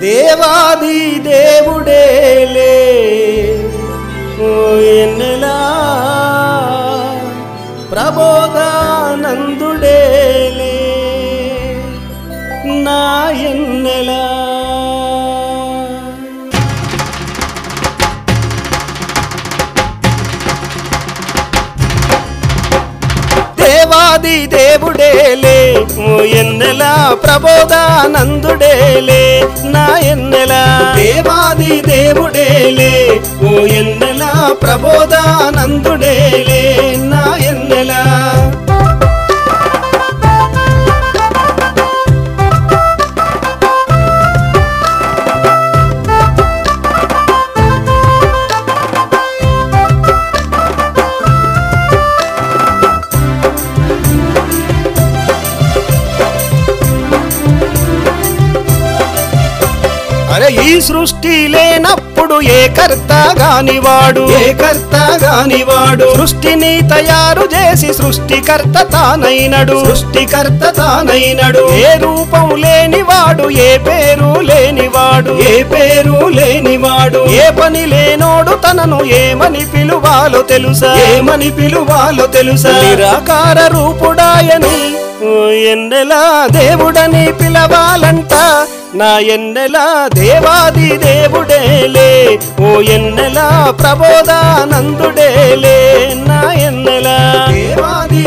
దేవాది దేవుడేలే ఓ ఎన్నెలా ప్రబోధానంద దేవాది దేవుడేలే. ఓ ఎన్నెల ప్రబోధానందుడేలే. నా ఎన్నెల దేవాది దేవుడేలే. ఓ ఎన్నెల ప్రబోధానందుడేలే. సృష్టి లేనప్పుడు ఏ కర్త గానివాడు? ఏ కర్త గానివాడు? సృష్టిని తయారు చేసి సృష్టికర్త తానైనడు. సృష్టికర్త తానైనడు. ఏ రూపం లేనివాడు ఏ పేరు లేనివాడు. ఏ పేరు లేనివాడు. ఏ పని లేనోడు తనను ఏమని పిలువాలో తెలుసా? ఏమని పిలువాలో తెలుసా? నిరాకార రూపుడాయని ఎన్నెలా దేవుడని పిలవాలంట? నా ఎన్నెలా దేవాది దేవుడేలే? ఓ ఎన్నెలా ప్రబోధానందుడేలే? నా ఎన్నెలా దేవాది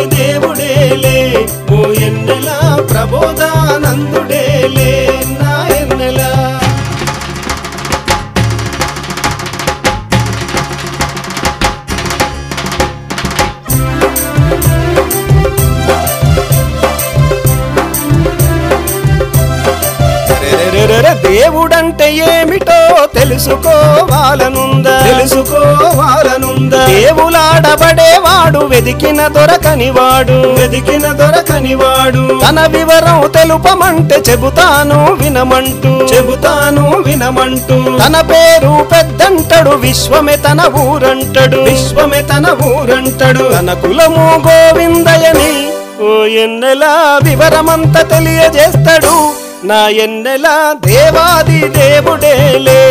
రెరెరెరెరె దేవుడంటే ఏమిటో తెలుసుకోవాలనుందా? తెలుసుకోవాలనుందా? దేవులాడబడేవాడు వెదికిన దొరకనివాడు. వెదికిన దొరకనివాడు. తన వివరం తెలుపమంటే చెబుతాను వినమంటూ. చెబుతాను వినమంటూ. తన పేరు పెద్దంటడు విశ్వమే తన ఊరంటడు. విశ్వమే తన ఊరంటడు. తన కులము గోవిందయని ఓ ఎన్నెలా వివరమంతా తెలియజేస్తాడు. నా ఎన్నెల దేవాది దేవుడేలే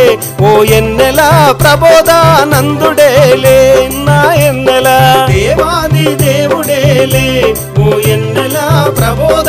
ఓ ఎన్నెల ప్రబోధానందుడేలే. నా ఎన్నెల దేవాది దేవుడేలే ఓ ఎన్నెల ప్రబోధ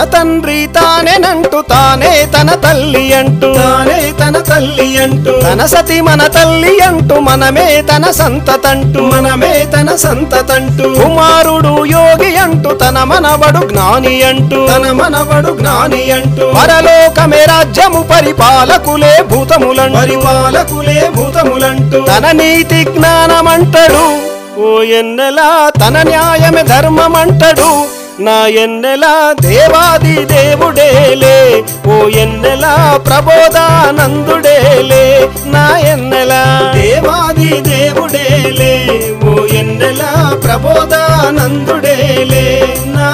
తన తండ్రి తానేనంటూ తానే తన తల్లి అంటూ. తానే తన తల్లి అంటూ. తన సతి మన తల్లి అంటూ మనమే తన సంతతంటూ. మనమే తన సంతతంటూ. కుమారుడు యోగి అంటూ తన మనవడు జ్ఞాని అంటూ. తన మనవడు జ్ఞాని అంటూ. పరలోకమే రాజ్యము పరిపాలకులే భూతములంటూ. పరిపాలకులే భూతములంటూ. తన నీతి జ్ఞానమంటడు. ఓ ఎన్నెలా తన న్యాయమే ధర్మమంటడు. నా ఎన్నెలా దేవాది దేవుడేలే ఓ ఎన్నెలా ప్రబోధానందుడేలే. నా ఎన్నెలా దేవాది దేవుడేలే ఓ ఎన్నెలా ప్రబోధానందుడేలే. నా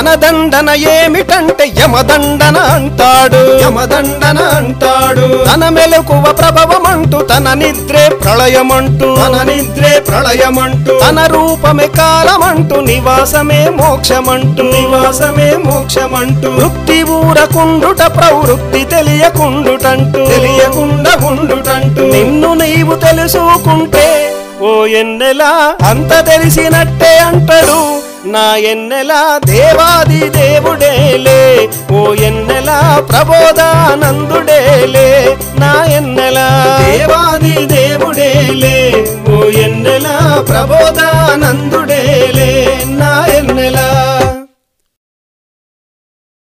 ఎన్నెలా తన దండన ఏమిటంటే యమదండన అంటాడు. యమదండన అంటాడు. తన మెలకువ ప్రభవమంటూ తన నిద్రే ప్రళయమంటూ. తన నిద్రే ప్రళయమంటూ. తన రూపమే కాలమంటూ నివాసమే మోక్షమంటూ. నివాసమే మోక్షమంటూ. వృత్తి ఊరకుండుట ప్రవృత్తి తెలియకుండుటంటూ. తెలియకుండా ఉండుటంటూ. నిన్ను నీవు తెలుసుకుంటే ఓ ఎన్నెలా అంత తెలిసినట్టే అంటాడు. నా ఎన్నెలా దేవాది దేవుడేలే ఓ ఎన్నెలా ప్రబోధానందుడేలే. నా ఎన్నెలా దేవాది దేవుడేలే ఓ ఎన్నెలా ప్రబోధ